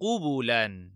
قبلا.